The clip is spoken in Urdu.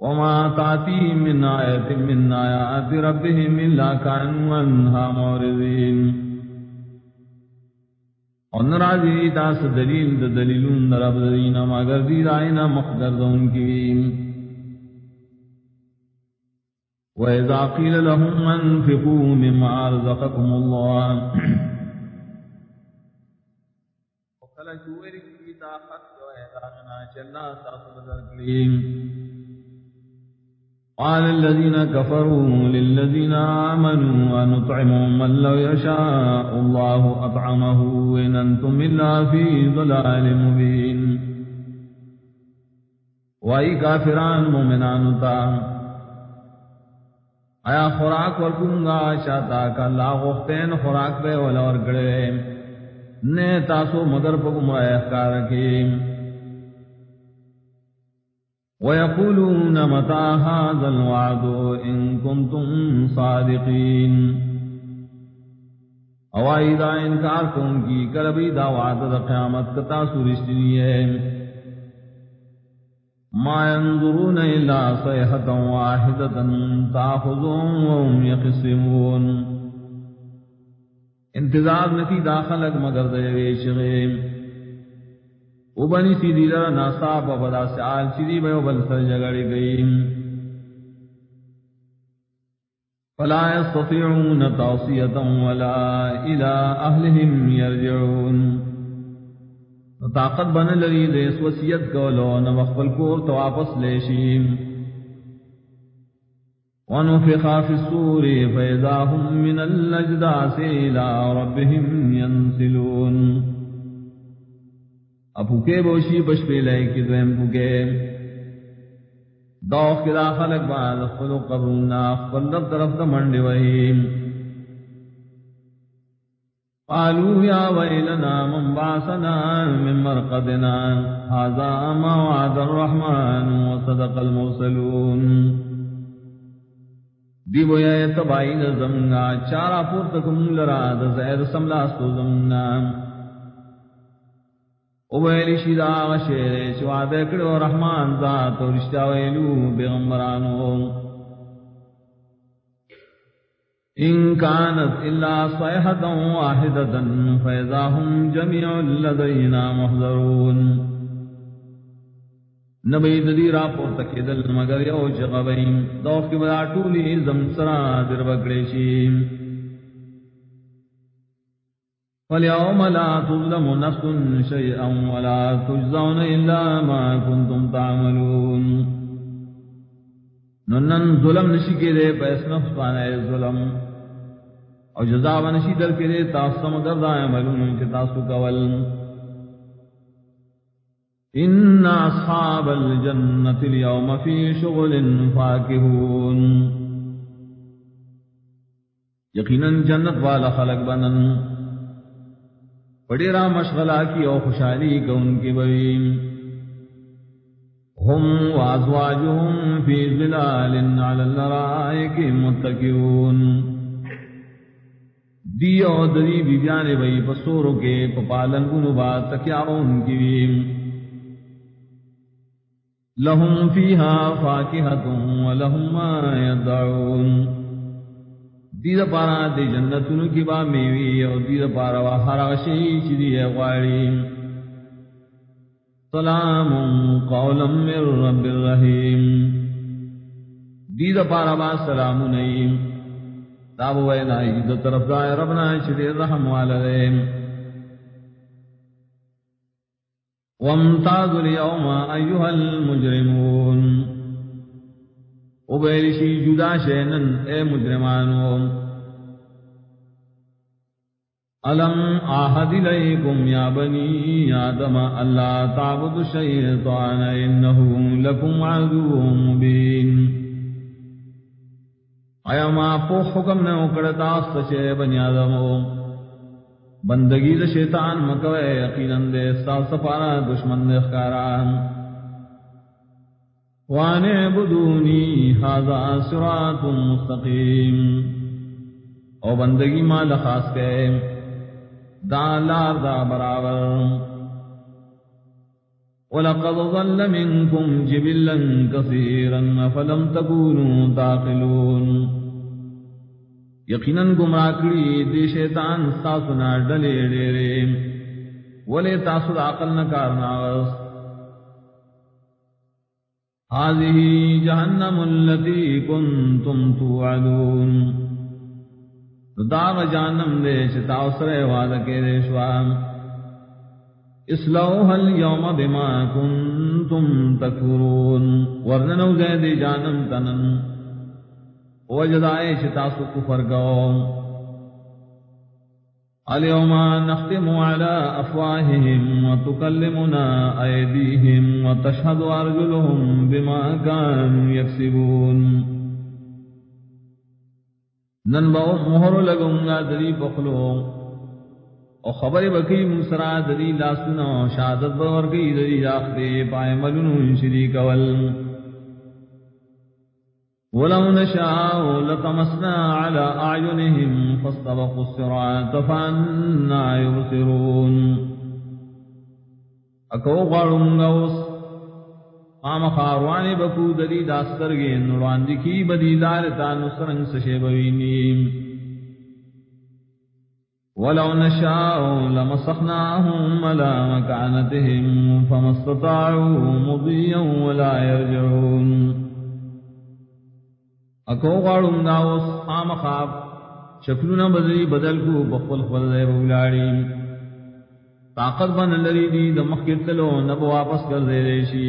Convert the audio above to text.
وما تاتي من آية من آيات ربهم إلا كانوا عنها معرضين. ونرازي تاس دليل دا دليلون در أبدالين مگر دي رائنا مقدر دون كيم وإذا قيل لهم أنفقوا مما رزقكم الله۔ وقال شوئر كيتا خط وإذا چلا تاس بدر كليم قال الذين كفروا للذين آمنوا ونطعم من لو يشاء الله أطعمه إن أنتم إلا في ضلال مبين. وأي كافران مؤمنان تا. آیا خوراک ورکوں گا شاتا کا اللہ غفتین خوراک بے ولا ورکڑے. نے تاسو مگر پکم رائے اخکار کیم ويقولون متى هذا الوعد إن كنتم صادقين اوائی دا انکار کون کی کربی دا وعد دا قیامت کتا سورشتنی ہے۔ ما ينظرون إلا صيحة واحدة تأخذهم وهم يقسمون۔ انتظار نکی داخلک مگر دے ویشغیم او بنی سی دی لرا ناسا پا بدا سعال چیدی بیو بل سر جگڑی گئی۔ فلا يستطيعون توصية ولا إلى أهلهم يرجعون۔ طاقت بن لری دیس وسیعت کولو نمخبل کور تو واپس لیشیم ونفخ في السور فإذا هم من الأجداس إلى ربهم ينسلون۔ اپوکے بوشی بش پہ لے کی دویم پوکے۔ دوخ کی داخلق بعد خلو قبرونا خفل رب طرف دا منڈی وحیم قالوا يا ويلنا من بعثنا من مرقدنا، هذا ما وعد الرحمن وصدق المرسلون۔ دیو یا تبائی زمنا چارا پورتکم لرا دا زید سملاستو زمنا۔ اویلی شیدا غشیر چوا رحمان ذات و رشتہ ویلو بیغمبرانو ان كانت الا صيحه واحده فاذا هم جميع لدينا محضرون. نبی ددی را پور تکیدل مگر یو جغبین. دوخ کی بدا ٹولی زمسرا در بگڑیشیم. فاليوم لا تظلم نفس شيئا ولا تجزون إلا ما كنتم تعملون. ننن ظلم نشی کے دے پیس نفس پانا ہے ظلم. اور جزا و نشی در کے دے تاسم در دائیں ملون کے تاسو کول. ان اصحاب الجنة اليوم في شغل فاكهون یقینا جنت والا خلق بنن. بڑی را مشغلہ کی او خوشحالی کا ان کی بویم ہم وازواجہم فی ظلال علی اللرائک متکیون دی او دری بی بیانے بئی پسوروں کے پپالن گنو بات تکیاؤن کی بیم لهم فيها فاكهة ولهم ما يدعون دید پارا دی جنتونو کی با میوی او دید پارا و ہر شئی چی دی غواری سلام قولا من رب الرحیم دید پارا با سلام نیم تابو وینا دید طرف دائے ربنا چی دی رحم والدیم وامتاز اليوم ایوہ المجرمون ابیلشی جدا شینن اے مجرمانو علم آہد لیکم یا بنی آدم اللہ تعبد الشیطان انہو لکم عدو مبین۔ آیا ما پو حکم نے اکڑتا استشے بنی آدمو بندگی دا شیطان مکوے یقیناً دے سال سپارا دشمن دے اخکاران۔ وان اعبدونی هذا صراط مستقیم او بندگی مال خاص کے، دا لار دا برابر۔ ولقد ظل منكم جبلا كثيرا فلم تكونوا تعقلون۔ یقینا گمراہ کړي دې شیطان تاسو نه ډلې ډېرې ولې تاسو عقل نه کار هذه جهنم التي كنتم توعدون. داغ جانم دے چتا اسرے وعدہ کے دے شوام اسلوها اليوم بما كنتم تكفرون ورننو زید جانم تنن. وجدائے چتا سو کفر گو. اليوم نختم على أفواههم وتكلمنا أيديهم وتشهد أرجلهم بما كانوا يكسبون. ننبو مهر لگم دری پخلو. او خبر بکی مسرا دری لاسنا شادت بورگی دری داختے پائے ملنون شریک والم ولو نشاء لطمسنا على أعينهم فاستبقوا الصراط فأنا يبصرون. اکو غارم غوس قام خاروان بکو دلی داسترگین نروان دکی بدی لارتا نسرنگ سشیبوینیم ولو نشاء لمسخناهم على مكانتهم فما استطاعوا مضيا ولا يرجعون. اکو غاڑم داوس خام خواب. شکلونا بدلی بدل کو بخل خبر دے بولاری طاقت بن لری دی، دمخ کرتلو نب واپس کر دے ریشی